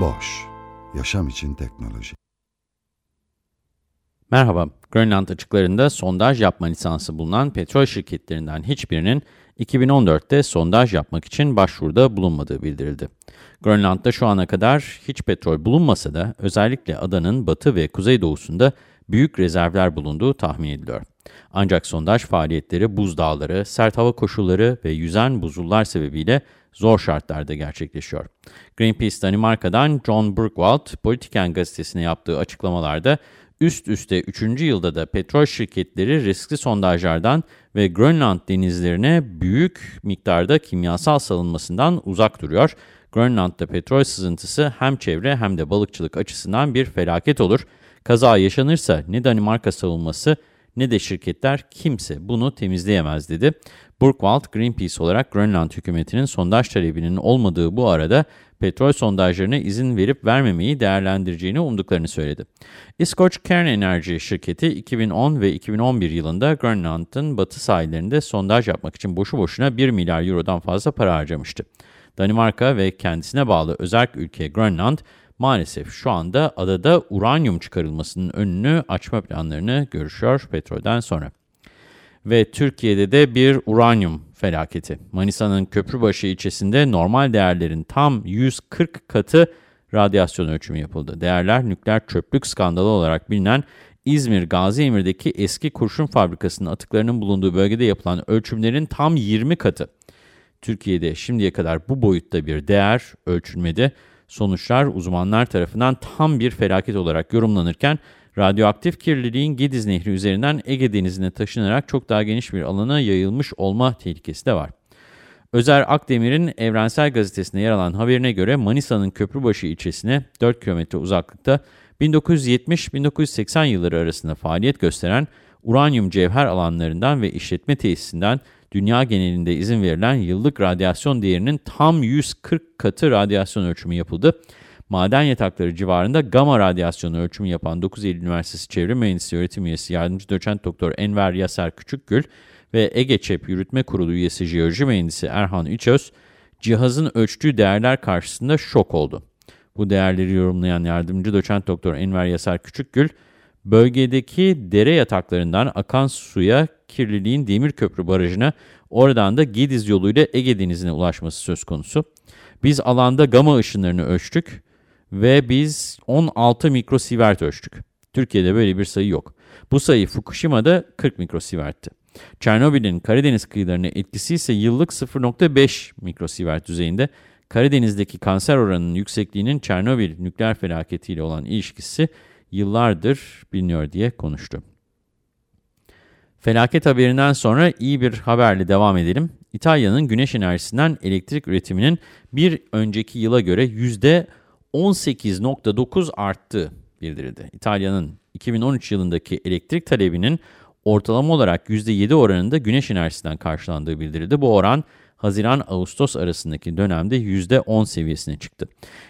Boş, yaşam için teknoloji. Merhaba, Grönland açıklarında sondaj yapma lisansı bulunan petrol şirketlerinden hiçbirinin 2014'te sondaj yapmak için başvuruda bulunmadığı bildirildi. Grönland'da şu ana kadar hiç petrol bulunmasa da özellikle adanın batı ve kuzeydoğusunda büyük rezervler bulunduğu tahmin ediliyor. Ancak sondaj faaliyetleri buzdağları, sert hava koşulları ve yüzen buzullar sebebiyle zor şartlarda gerçekleşiyor. Greenpeace Danimarka'dan John Burgwald, Politiken gazetesine yaptığı açıklamalarda üst üste 3. yılda da petrol şirketleri riskli sondajlardan ve Grönland denizlerine büyük miktarda kimyasal salınmasından uzak duruyor. Grönland'da petrol sızıntısı hem çevre hem de balıkçılık açısından bir felaket olur. Kaza yaşanırsa ne Danimarka savunması ne de şirketler kimse bunu temizleyemez dedi. Burkwald, Greenpeace olarak Grönland hükümetinin sondaj talebinin olmadığı bu arada petrol sondajlarına izin verip vermemeyi değerlendireceğini umduklarını söyledi. İskoç Cairn Energy şirketi 2010 ve 2011 yılında Grönland'ın batı sahillerinde sondaj yapmak için boşu boşuna 1 milyar eurodan fazla para harcamıştı. Danimarka ve kendisine bağlı özel ülke Grönland, maalesef şu anda adada uranyum çıkarılmasının önünü açma planlarını görüşüyor petrolden sonra. Ve Türkiye'de de bir uranyum felaketi. Manisa'nın Köprübaşı ilçesinde normal değerlerin tam 140 katı radyasyon ölçümü yapıldı. Değerler nükleer çöplük skandalı olarak bilinen İzmir Gazi Emir'deki eski kurşun fabrikasının atıklarının bulunduğu bölgede yapılan ölçümlerin tam 20 katı. Türkiye'de şimdiye kadar bu boyutta bir değer ölçülmedi. Sonuçlar uzmanlar tarafından tam bir felaket olarak yorumlanırken radyoaktif kirliliğin Gediz Nehri üzerinden Ege Denizi'ne taşınarak çok daha geniş bir alana yayılmış olma tehlikesi de var. Özer Akdemir'in Evrensel Gazetesi'nde yer alan haberine göre Manisa'nın Köprübaşı ilçesine 4 kilometre uzaklıkta 1970-1980 yılları arasında faaliyet gösteren uranyum cevher alanlarından ve işletme tesisinden dünya genelinde izin verilen yıllık radyasyon değerinin tam 140 katı radyasyon ölçümü yapıldı. Maden yatakları civarında gama radyasyonu ölçümü yapan 9 Eylül Üniversitesi Çevre Mühendisliği Öğretim Üyesi Yardımcı Doçent Doktor Enver Yaser Küçükgül ve Ege ÇEP Yürütme Kurulu üyesi Jeoloji Mühendisi Erhan Üçöz, cihazın ölçtüğü değerler karşısında şok oldu. Bu değerleri yorumlayan Yardımcı Doçent Doktor Enver Yaser Küçükgül, bölgedeki dere yataklarından akan suya kirliliğin Demirköprü Barajı'na oradan da Gediz yoluyla Ege Denizi'ne ulaşması söz konusu. Biz alanda gama ışınlarını ölçtük ve biz 16 mikrosievert ölçtük. Türkiye'de böyle bir sayı yok. Bu sayı Fukushima'da 40 mikrosievertti. Çernobil'in Karadeniz kıyılarına etkisi ise yıllık 0.5 mikrosievert düzeyinde. Karadeniz'deki kanser oranının yüksekliğinin Çernobil nükleer felaketiyle olan ilişkisi yıllardır biliniyor diye konuştu. Felaket haberinden sonra iyi bir haberle devam edelim. İtalya'nın güneş enerjisinden elektrik üretiminin bir önceki yıla göre %18.9 arttığı bildirildi. İtalya'nın 2013 yılındaki elektrik talebinin ortalama olarak %7 oranında güneş enerjisinden karşılandığı bildirildi. Bu oran Haziran-Ağustos arasındaki dönemde %10 seviyesine çıktı.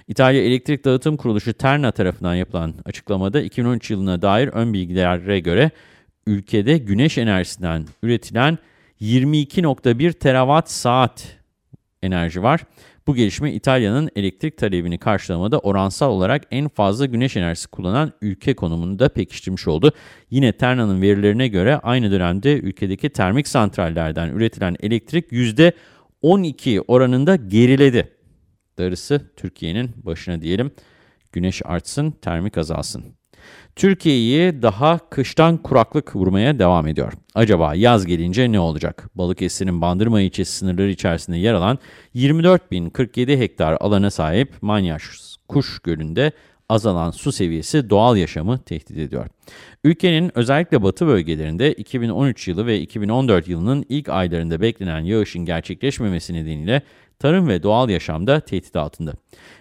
İtalya Elektrik Dağıtım Kuruluşu Terna tarafından yapılan açıklamada 2013 yılına dair ön bilgilere göre ülkede güneş enerjisinden üretilen 22.1 terawatt saat enerji var. Bu gelişme İtalya'nın elektrik talebini karşılamada oransal olarak en fazla güneş enerjisi kullanan ülke konumunu da pekiştirmiş oldu. Yine Terna'nın verilerine göre aynı dönemde ülkedeki termik santrallerden üretilen elektrik %12 oranında geriledi. Darısı Türkiye'nin başına diyelim. Güneş artsın, termik azalsın. Türkiye'yi daha kıştan kuraklık vurmaya devam ediyor. Acaba yaz gelince ne olacak? Balıkesir'in Bandırma ilçesi sınırları içerisinde yer alan 24.047 hektar alana sahip Manyaş Kuş Gölü'nde azalan su seviyesi doğal yaşamı tehdit ediyor. Ülkenin özellikle batı bölgelerinde 2013 yılı ve 2014 yılının ilk aylarında beklenen yağışın gerçekleşmemesi nedeniyle tarım ve doğal yaşamda tehdit altında.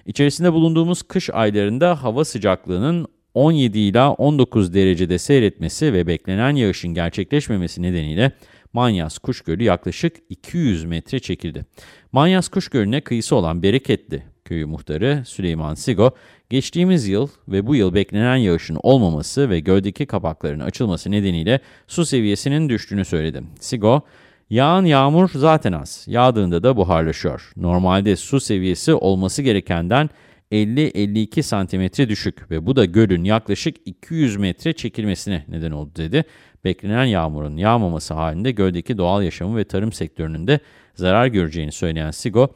İçerisinde bulunduğumuz kış aylarında hava sıcaklığının 17 ila 19 derecede seyretmesi ve beklenen yağışın gerçekleşmemesi nedeniyle Manyas Kuş Gölü yaklaşık 200 metre çekildi. Manyas Kuş Gölü'ne kıyısı olan Bereketli köyü muhtarı Süleyman Sigo, geçtiğimiz yıl ve bu yıl beklenen yağışın olmaması ve göldeki kapakların açılması nedeniyle su seviyesinin düştüğünü söyledi. Sigo, Yağan yağmur zaten az, yağdığında da buharlaşıyor. Normalde su seviyesi olması gerekenden 50-52 santimetre düşük ve bu da gölün yaklaşık 200 metre çekilmesine neden oldu dedi. Beklenen yağmurun yağmaması halinde göldeki doğal yaşamı ve tarım sektörünün de zarar göreceğini söyleyen Sigo,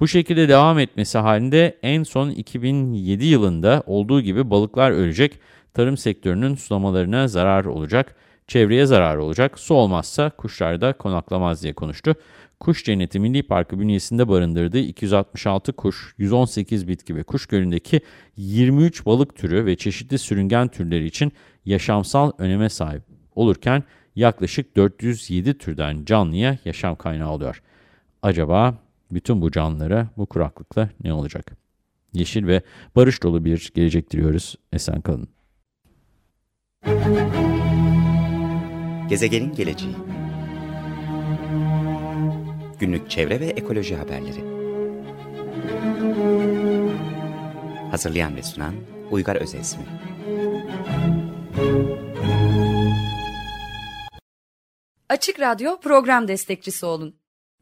bu şekilde devam etmesi halinde en son 2007 yılında olduğu gibi balıklar ölecek, tarım sektörünün sulamalarına zarar olacak, çevreye zarar olacak, su olmazsa kuşlar da konaklamaz diye konuştu. Kuş Cenneti Milli Parkı bünyesinde barındırdığı 266 kuş, 118 bitki ve kuş gölündeki 23 balık türü ve çeşitli sürüngen türleri için yaşamsal öneme sahip olurken yaklaşık 407 türden canlıya yaşam kaynağı oluyor. Acaba bütün bu canlılara bu kuraklıkla ne olacak? Yeşil ve barış dolu bir gelecek diliyoruz. Esen kalın. Gezegenin geleceği Günlük çevre ve ekoloji haberleri Hazırlayan ve sunan Uygar Özesmi Açık Radyo program destekçisi olun.